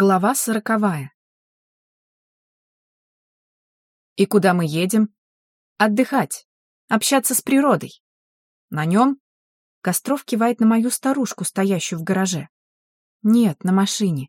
Глава сороковая. И куда мы едем? Отдыхать, общаться с природой. На нем? Костров кивает на мою старушку, стоящую в гараже. Нет, на машине.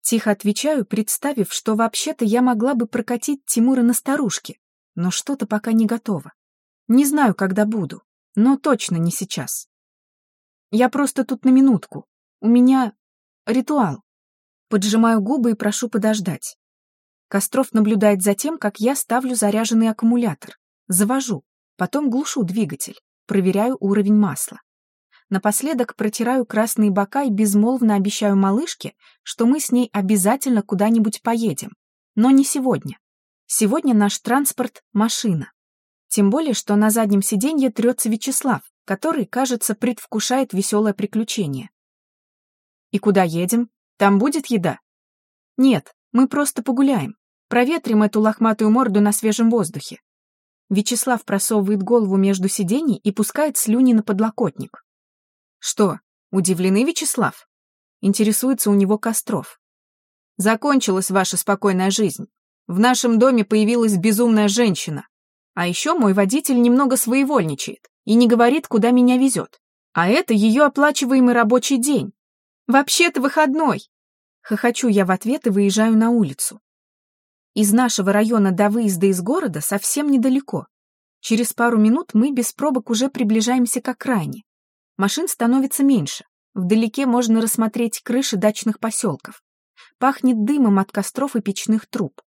Тихо отвечаю, представив, что вообще-то я могла бы прокатить Тимура на старушке, но что-то пока не готово. Не знаю, когда буду, но точно не сейчас. Я просто тут на минутку. У меня ритуал. Поджимаю губы и прошу подождать. Костров наблюдает за тем, как я ставлю заряженный аккумулятор. Завожу, потом глушу двигатель, проверяю уровень масла. Напоследок протираю красные бока и безмолвно обещаю малышке, что мы с ней обязательно куда-нибудь поедем. Но не сегодня. Сегодня наш транспорт — машина. Тем более, что на заднем сиденье трется Вячеслав, который, кажется, предвкушает веселое приключение. «И куда едем?» Там будет еда? Нет, мы просто погуляем. Проветрим эту лохматую морду на свежем воздухе. Вячеслав просовывает голову между сидений и пускает слюни на подлокотник. Что, удивлены, Вячеслав? Интересуется у него Костров. Закончилась ваша спокойная жизнь. В нашем доме появилась безумная женщина. А еще мой водитель немного своевольничает и не говорит, куда меня везет. А это ее оплачиваемый рабочий день. Вообще-то выходной. Хохочу я в ответ и выезжаю на улицу. Из нашего района до выезда из города совсем недалеко. Через пару минут мы без пробок уже приближаемся к окраине. Машин становится меньше. Вдалеке можно рассмотреть крыши дачных поселков. Пахнет дымом от костров и печных труб.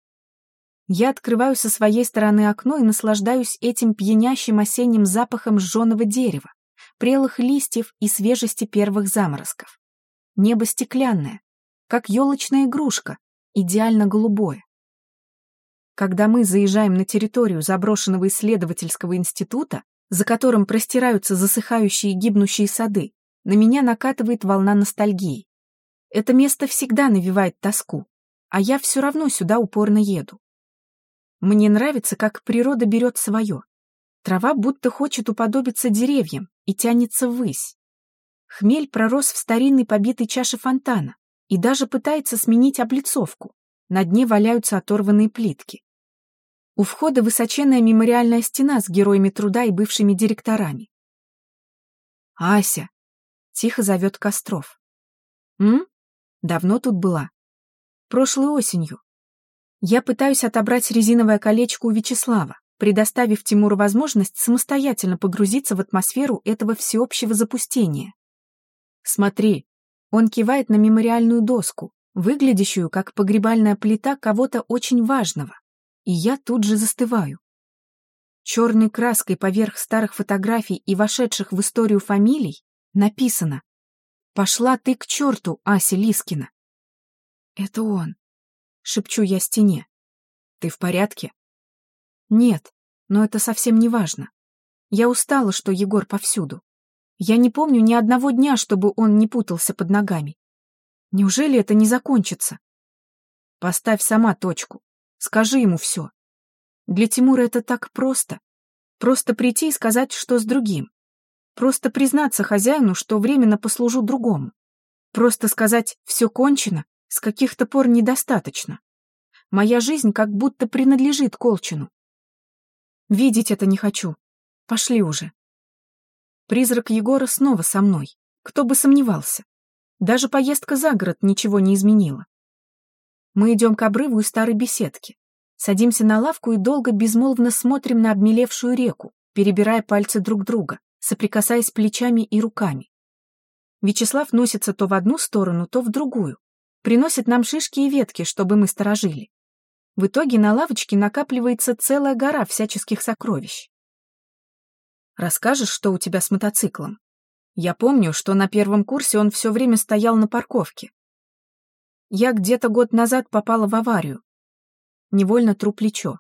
Я открываю со своей стороны окно и наслаждаюсь этим пьянящим осенним запахом сжженного дерева, прелых листьев и свежести первых заморозков. Небо стеклянное, как елочная игрушка, идеально голубое. Когда мы заезжаем на территорию заброшенного исследовательского института, за которым простираются засыхающие и гибнущие сады, на меня накатывает волна ностальгии. Это место всегда навевает тоску, а я все равно сюда упорно еду. Мне нравится, как природа берет свое. Трава будто хочет уподобиться деревьям и тянется ввысь. Хмель пророс в старинной побитой чаше фонтана и даже пытается сменить облицовку. На дне валяются оторванные плитки. У входа высоченная мемориальная стена с героями труда и бывшими директорами. «Ася!» — тихо зовет Костров. «М? Давно тут была?» «Прошлой осенью. Я пытаюсь отобрать резиновое колечко у Вячеслава, предоставив Тимуру возможность самостоятельно погрузиться в атмосферу этого всеобщего запустения. Смотри, он кивает на мемориальную доску, выглядящую как погребальная плита кого-то очень важного, и я тут же застываю. Черной краской поверх старых фотографий и вошедших в историю фамилий написано «Пошла ты к черту, Ася Лискина». «Это он», — шепчу я стене. «Ты в порядке?» «Нет, но это совсем не важно. Я устала, что Егор повсюду. Я не помню ни одного дня, чтобы он не путался под ногами. Неужели это не закончится? Поставь сама точку. Скажи ему все. Для Тимура это так просто. Просто прийти и сказать, что с другим. Просто признаться хозяину, что временно послужу другому. Просто сказать «все кончено» с каких-то пор недостаточно. Моя жизнь как будто принадлежит Колчину. Видеть это не хочу. Пошли уже. Призрак Егора снова со мной. Кто бы сомневался. Даже поездка за город ничего не изменила. Мы идем к обрыву и старой беседки. Садимся на лавку и долго безмолвно смотрим на обмелевшую реку, перебирая пальцы друг друга, соприкасаясь плечами и руками. Вячеслав носится то в одну сторону, то в другую. Приносит нам шишки и ветки, чтобы мы сторожили. В итоге на лавочке накапливается целая гора всяческих сокровищ. Расскажешь, что у тебя с мотоциклом? Я помню, что на первом курсе он все время стоял на парковке. Я где-то год назад попала в аварию. Невольно тру плечо.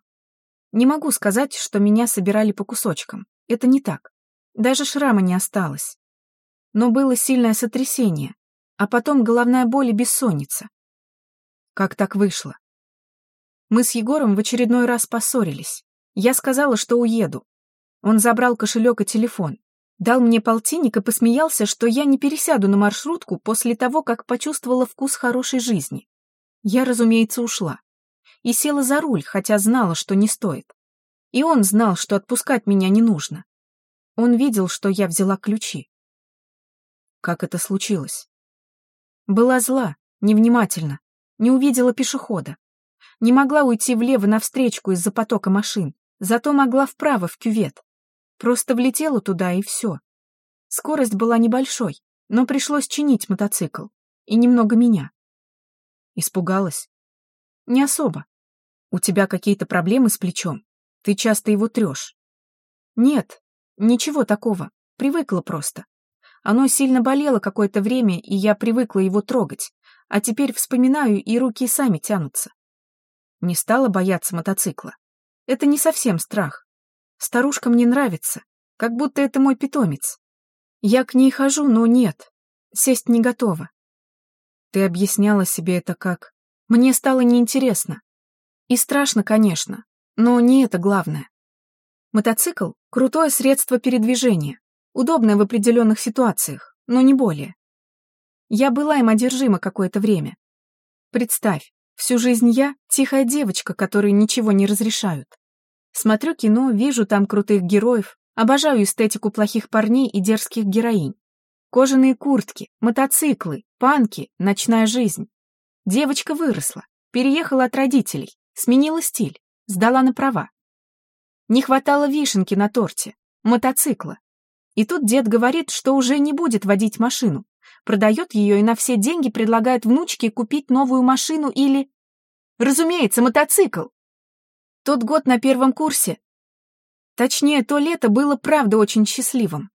Не могу сказать, что меня собирали по кусочкам. Это не так. Даже шрама не осталось. Но было сильное сотрясение, а потом головная боль и бессонница. Как так вышло? Мы с Егором в очередной раз поссорились. Я сказала, что уеду, он забрал кошелек и телефон, дал мне полтинник и посмеялся, что я не пересяду на маршрутку после того, как почувствовала вкус хорошей жизни. Я, разумеется, ушла. И села за руль, хотя знала, что не стоит. И он знал, что отпускать меня не нужно. Он видел, что я взяла ключи. Как это случилось? Была зла, невнимательна, не увидела пешехода. Не могла уйти влево навстречку из-за потока машин, зато могла вправо в кювет. Просто влетела туда и все. Скорость была небольшой, но пришлось чинить мотоцикл. И немного меня. Испугалась? Не особо. У тебя какие-то проблемы с плечом? Ты часто его трешь? Нет, ничего такого. Привыкла просто. Оно сильно болело какое-то время, и я привыкла его трогать. А теперь вспоминаю, и руки сами тянутся. Не стала бояться мотоцикла. Это не совсем страх. Старушка мне нравится, как будто это мой питомец. Я к ней хожу, но нет, сесть не готова. Ты объясняла себе это как... Мне стало неинтересно. И страшно, конечно, но не это главное. Мотоцикл — крутое средство передвижения, удобное в определенных ситуациях, но не более. Я была им одержима какое-то время. Представь, всю жизнь я — тихая девочка, которой ничего не разрешают. Смотрю кино, вижу там крутых героев, обожаю эстетику плохих парней и дерзких героинь. Кожаные куртки, мотоциклы, панки, ночная жизнь. Девочка выросла, переехала от родителей, сменила стиль, сдала на права. Не хватало вишенки на торте, мотоцикла. И тут дед говорит, что уже не будет водить машину, продает ее и на все деньги предлагает внучке купить новую машину или... Разумеется, мотоцикл. Тот год на первом курсе. Точнее, то лето было правда очень счастливым.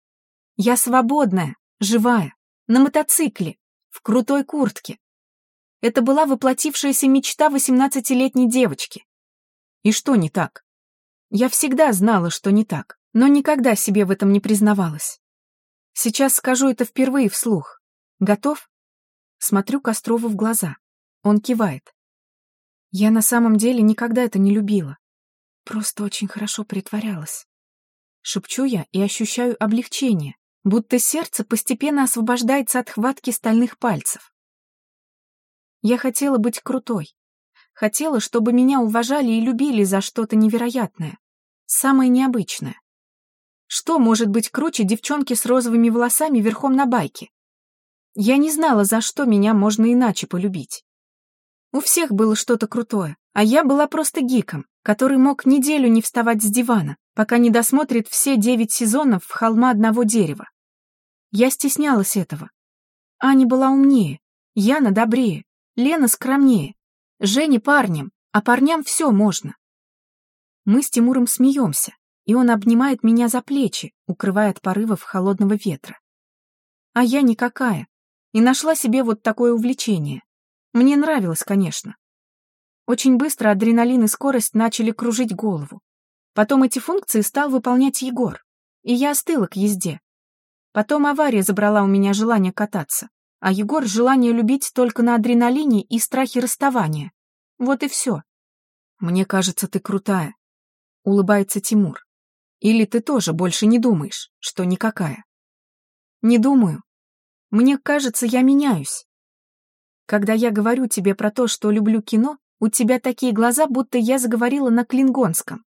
Я свободная, живая, на мотоцикле, в крутой куртке. Это была воплотившаяся мечта восемнадцатилетней девочки. И что не так? Я всегда знала, что не так, но никогда себе в этом не признавалась. Сейчас скажу это впервые вслух. Готов? Смотрю Кострову в глаза. Он кивает. Я на самом деле никогда это не любила. Просто очень хорошо притворялась. Шепчу я и ощущаю облегчение, будто сердце постепенно освобождается от хватки стальных пальцев. Я хотела быть крутой. Хотела, чтобы меня уважали и любили за что-то невероятное, самое необычное. Что может быть круче девчонки с розовыми волосами верхом на байке? Я не знала, за что меня можно иначе полюбить. У всех было что-то крутое, а я была просто гиком, который мог неделю не вставать с дивана, пока не досмотрит все девять сезонов в холма одного дерева. Я стеснялась этого. Аня была умнее, Яна добрее, Лена скромнее, Женя парнем, а парням все можно. Мы с Тимуром смеемся, и он обнимает меня за плечи, укрывая от порывов холодного ветра. А я никакая, и нашла себе вот такое увлечение. Мне нравилось, конечно. Очень быстро адреналин и скорость начали кружить голову. Потом эти функции стал выполнять Егор, и я остыла к езде. Потом авария забрала у меня желание кататься, а Егор — желание любить только на адреналине и страхе расставания. Вот и все. «Мне кажется, ты крутая», — улыбается Тимур. «Или ты тоже больше не думаешь, что никакая?» «Не думаю. Мне кажется, я меняюсь. Когда я говорю тебе про то, что люблю кино, у тебя такие глаза, будто я заговорила на клингонском.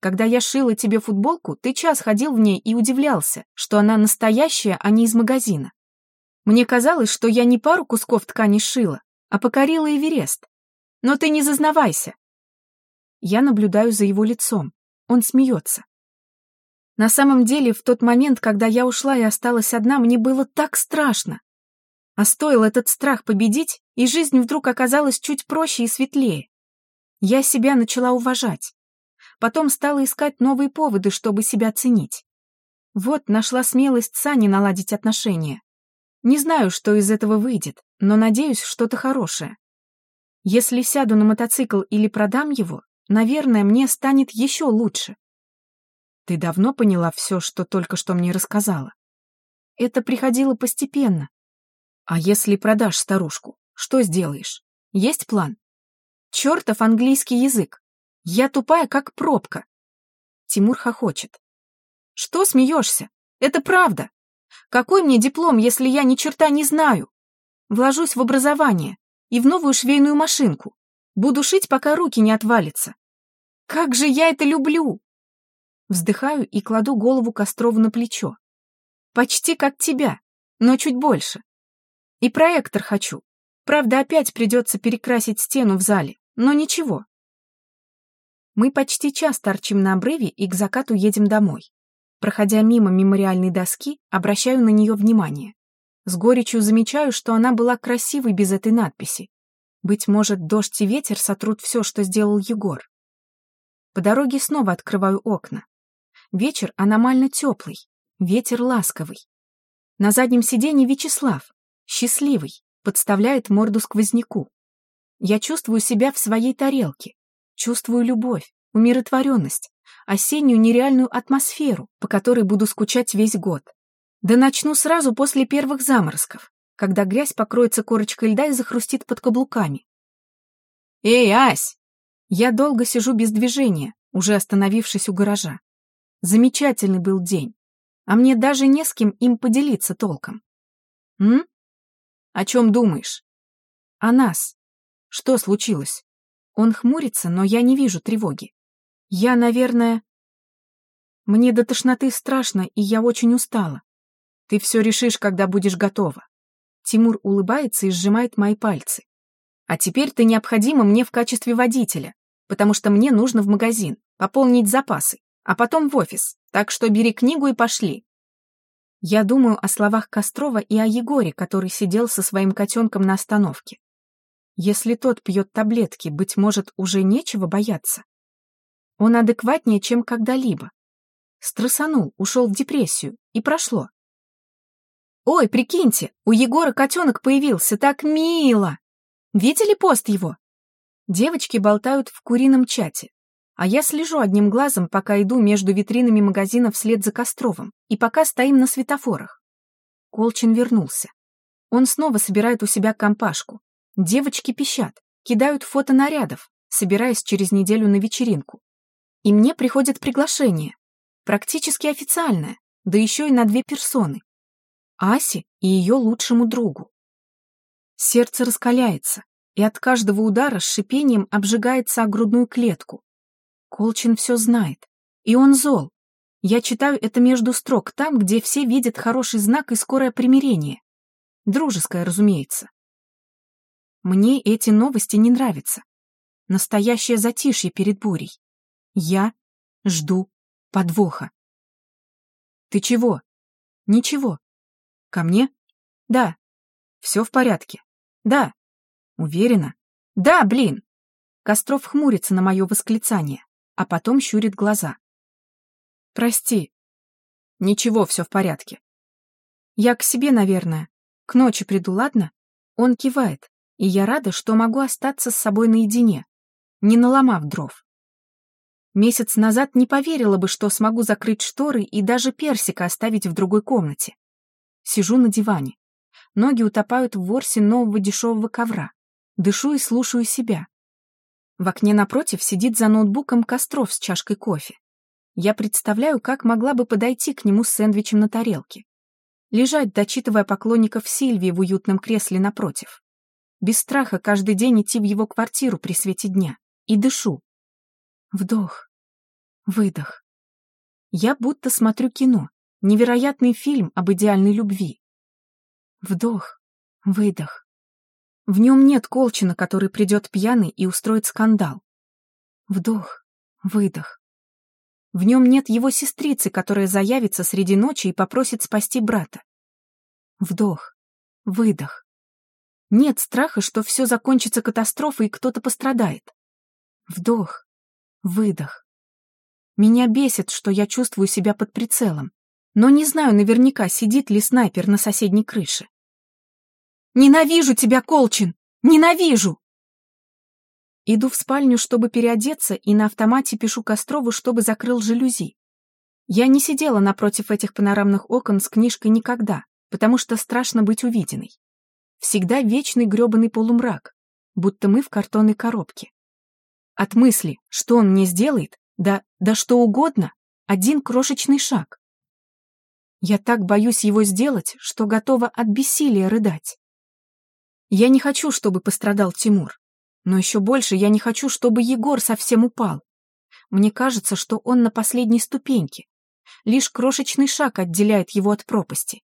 Когда я шила тебе футболку, ты час ходил в ней и удивлялся, что она настоящая, а не из магазина. Мне казалось, что я не пару кусков ткани шила, а покорила Эверест. Но ты не зазнавайся. Я наблюдаю за его лицом. Он смеется. На самом деле, в тот момент, когда я ушла и осталась одна, мне было так страшно. А стоило этот страх победить, и жизнь вдруг оказалась чуть проще и светлее. Я себя начала уважать. Потом стала искать новые поводы, чтобы себя ценить. Вот нашла смелость с Аней наладить отношения. Не знаю, что из этого выйдет, но надеюсь, что-то хорошее. Если сяду на мотоцикл или продам его, наверное, мне станет еще лучше. Ты давно поняла все, что только что мне рассказала? Это приходило постепенно. А если продашь старушку, что сделаешь? Есть план? Чертов английский язык. Я тупая, как пробка. Тимур хохочет. Что смеешься? Это правда. Какой мне диплом, если я ни черта не знаю? Вложусь в образование. и в новую швейную машинку. Буду шить, пока руки не отвалятся. Как же я это люблю! Вздыхаю и кладу голову Кострову на плечо. Почти как тебя, но чуть больше. И проектор хочу. Правда, опять придется перекрасить стену в зале, но ничего. Мы почти час торчим на обрыве и к закату едем домой. Проходя мимо мемориальной доски, обращаю на нее внимание. С горечью замечаю, что она была красивой без этой надписи. Быть может, дождь и ветер сотрут все, что сделал Егор. По дороге снова открываю окна. Вечер аномально теплый, ветер ласковый. На заднем сиденье Вячеслав, счастливый, подставляет морду сквозняку. Я чувствую себя в своей тарелке, чувствую любовь, умиротворенность, осеннюю нереальную атмосферу, по которой буду скучать весь год. Да начну сразу после первых заморозков, когда грязь покроется корочкой льда и захрустит под каблуками. «Эй, Ась!» Я долго сижу без движения, уже остановившись у гаража. Замечательный был день, а мне даже не с кем им поделиться толком. М? О чем думаешь? О нас. Что случилось? Он хмурится, но я не вижу тревоги. Я, наверное... Мне до тошноты страшно, и я очень устала. Ты все решишь, когда будешь готова. Тимур улыбается и сжимает мои пальцы. А теперь ты необходима мне в качестве водителя, потому что мне нужно в магазин, пополнить запасы, а потом в офис, так что бери книгу и пошли. Я думаю о словах Кострова и о Егоре, который сидел со своим котенком на остановке. Если тот пьет таблетки, быть может, уже нечего бояться. Он адекватнее, чем когда-либо. Стрессанул, ушел в депрессию, и прошло. «Ой, прикиньте, у Егора котенок появился, так мило! Видели пост его?» Девочки болтают в курином чате, а я слежу одним глазом, пока иду между витринами магазина вслед за Костровым, и пока стоим на светофорах. Колчин вернулся. Он снова собирает у себя компашку. Девочки пищат, кидают фото нарядов, собираясь через неделю на вечеринку. И мне приходит приглашение, практически официальное, да еще и на две персоны. Асе и ее лучшему другу. Сердце раскаляется, и от каждого удара с шипением обжигается о грудную клетку. Колчин все знает, и он зол. Я читаю это между строк, там, где все видят хороший знак и скорое примирение. Дружеское, разумеется. Мне эти новости не нравятся. Настоящее затишье перед бурей. Я жду подвоха. Ты чего? Ничего. Ко мне? Да. Все в порядке. Да. Уверена? Да, блин. Костров хмурится на мое восклицание, а потом щурит глаза. Прости. Ничего, все в порядке. Я к себе, наверное. К ночи приду, ладно? Он кивает, и я рада, что могу остаться с собой наедине, не наломав дров. Месяц назад не поверила бы, что смогу закрыть шторы и даже персика оставить в другой комнате. Сижу на диване. Ноги утопают в ворсе нового дешевого ковра. Дышу и слушаю себя. В окне напротив сидит за ноутбуком Костров с чашкой кофе. Я представляю, как могла бы подойти к нему с сэндвичем на тарелке. Лежать, дочитывая поклонников Сильвии в уютном кресле напротив. Без страха каждый день идти в его квартиру при свете дня. И дышу. Вдох. Выдох. Я будто смотрю кино. Невероятный фильм об идеальной любви. Вдох, выдох. В нем нет Колчина, который придет пьяный и устроит скандал. Вдох, выдох. В нем нет его сестрицы, которая заявится среди ночи и попросит спасти брата. Вдох, выдох. Нет страха, что все закончится катастрофой и кто-то пострадает. Вдох, выдох. Меня бесит, что я чувствую себя под прицелом но не знаю наверняка, сидит ли снайпер на соседней крыше. «Ненавижу тебя, Колчин! Ненавижу!» Иду в спальню, чтобы переодеться, и на автомате пишу Кострову, чтобы закрыл жалюзи. Я не сидела напротив этих панорамных окон с книжкой никогда, потому что страшно быть увиденной. Всегда вечный грёбаный полумрак, будто мы в картонной коробке. От мысли, что он мне сделает, да, да что угодно, один крошечный шаг. Я так боюсь его сделать, что готова от бессилия рыдать. Я не хочу, чтобы пострадал Тимур. Но еще больше я не хочу, чтобы Егор совсем упал. Мне кажется, что он на последней ступеньке. Лишь крошечный шаг отделяет его от пропасти.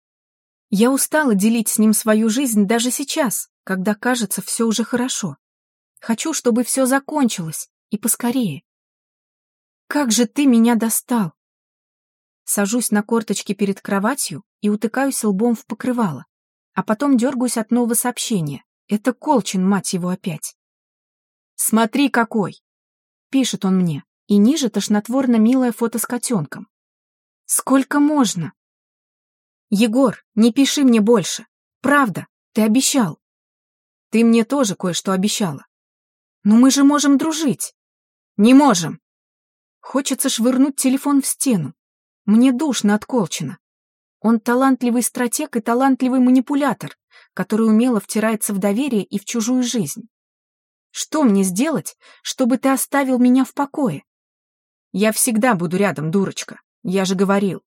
Я устала делить с ним свою жизнь даже сейчас, когда кажется все уже хорошо. Хочу, чтобы все закончилось, и поскорее. Как же ты меня достал! Сажусь на корточки перед кроватью и утыкаюсь лбом в покрывало, а потом дергаюсь от нового сообщения. Это Колчин, мать его, опять. «Смотри, какой!» — пишет он мне, и ниже тошнотворно милое фото с котенком. «Сколько можно?» «Егор, не пиши мне больше. Правда, ты обещал». «Ты мне тоже кое-что обещала». «Но мы же можем дружить». «Не можем». Хочется швырнуть телефон в стену. Мне душно от Колчина. Он талантливый стратег и талантливый манипулятор, который умело втирается в доверие и в чужую жизнь. Что мне сделать, чтобы ты оставил меня в покое? Я всегда буду рядом, дурочка. Я же говорил.